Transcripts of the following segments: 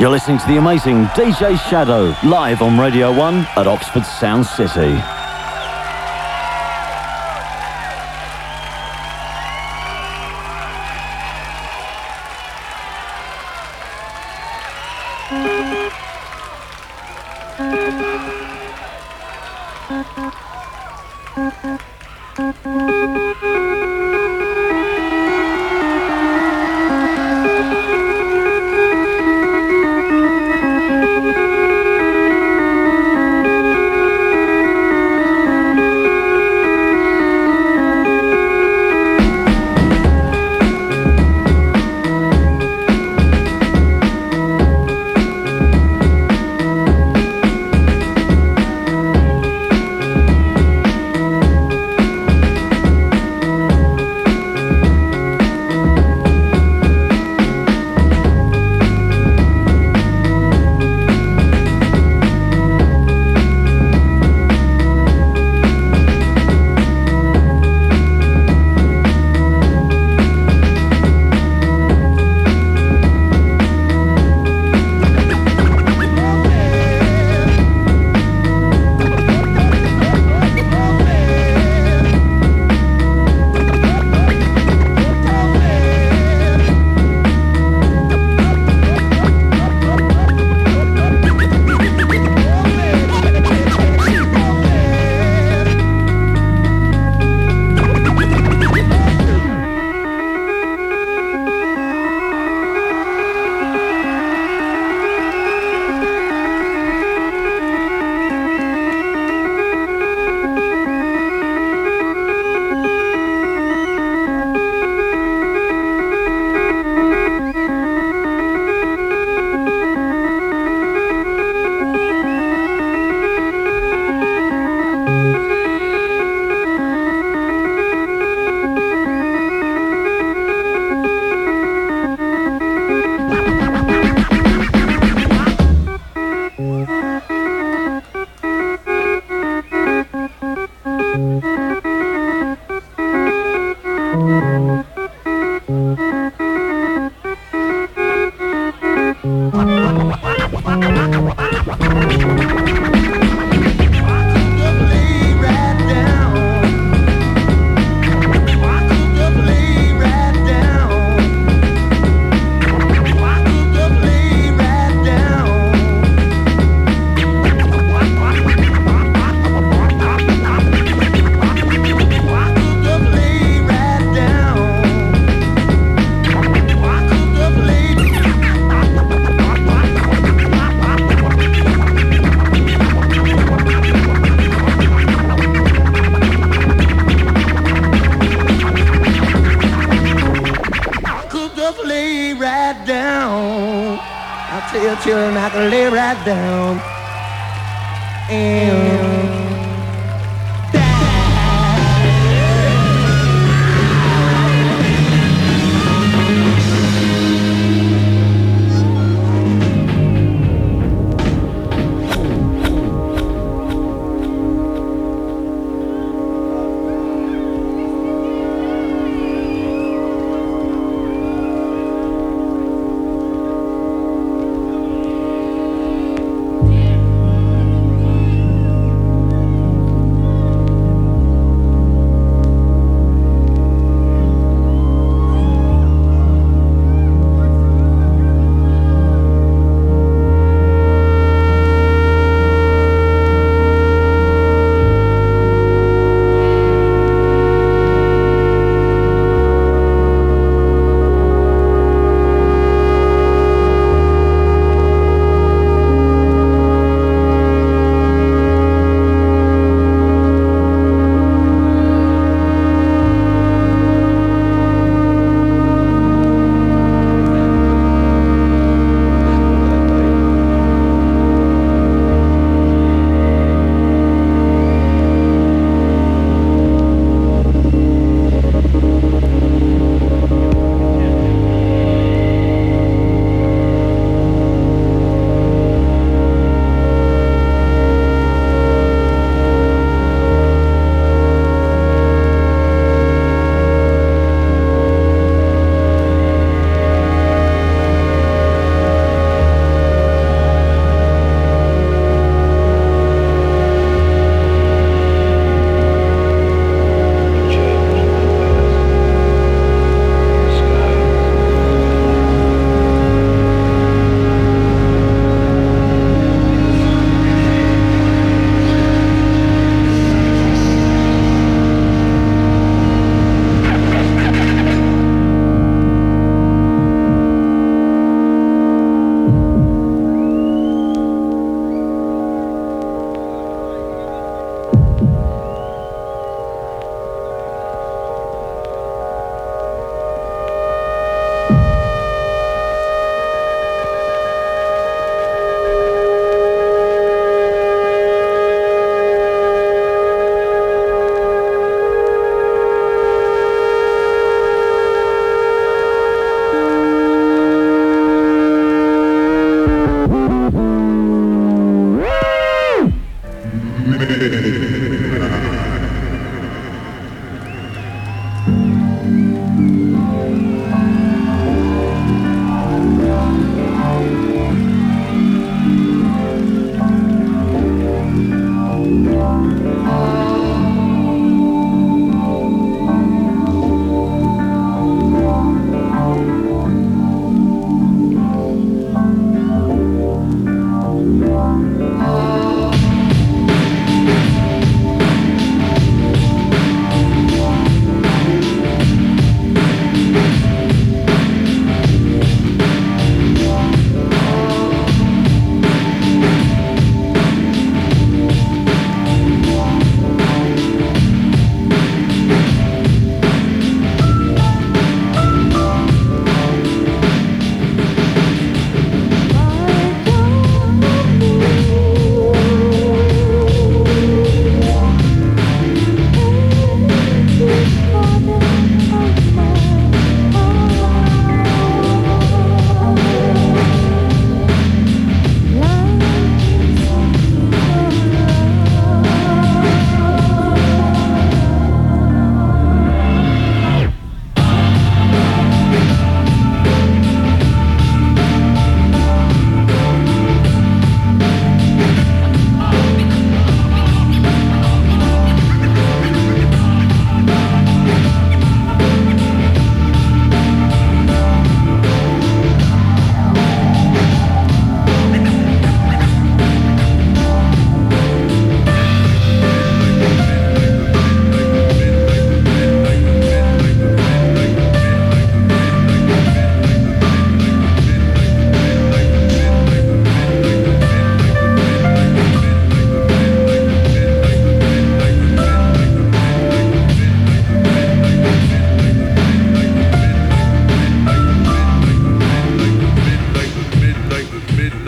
You're listening to the amazing DJ Shadow live on Radio 1 at Oxford Sound City. Tell your children I can lay right down. And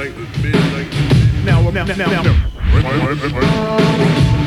midnight, midnight. Now, now, now, now. now.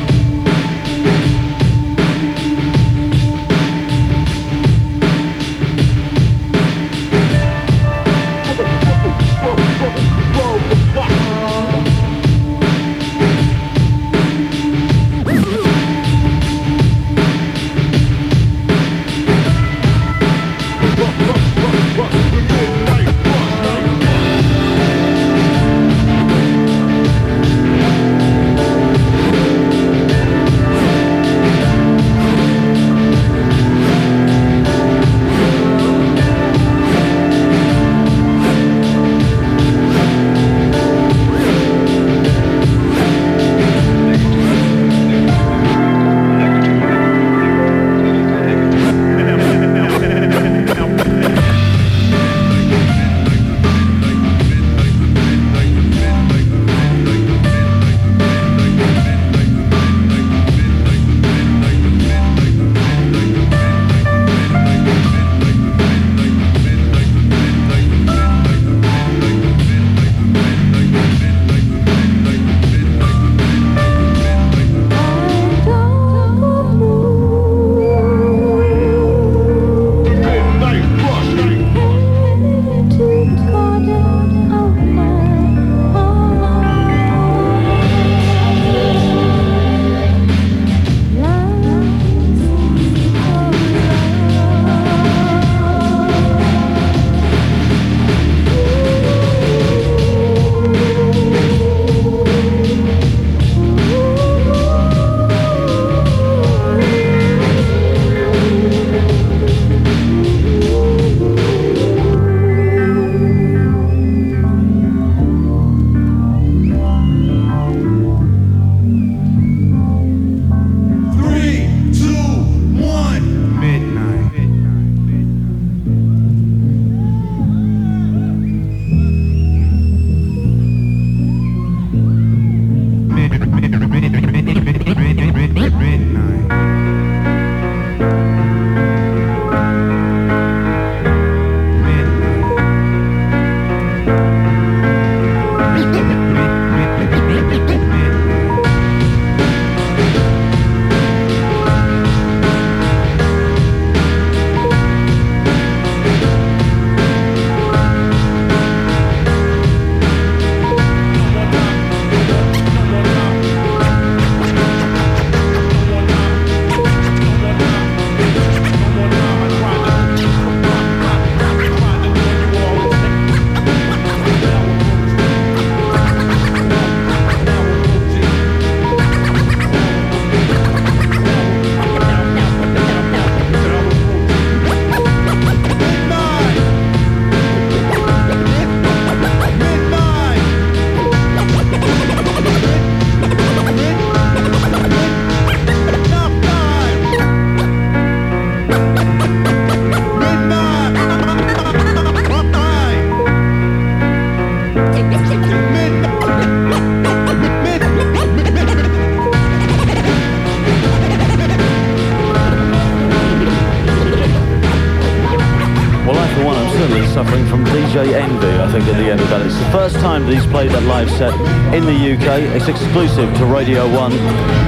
In the UK. It's exclusive to Radio 1.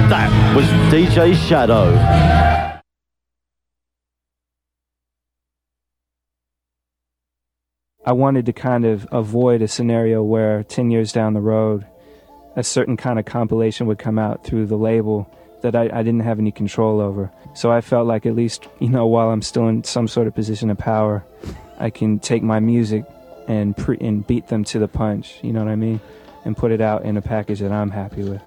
That was DJ Shadow. I wanted to kind of avoid a scenario where 10 years down the road, a certain kind of compilation would come out through the label that I, I, didn't have any control over. So I felt like at least, you know, while I'm still in some sort of position of power, I can take my music and pre- and beat them to the punch. You know what I mean? and put it out in a package that I'm happy with.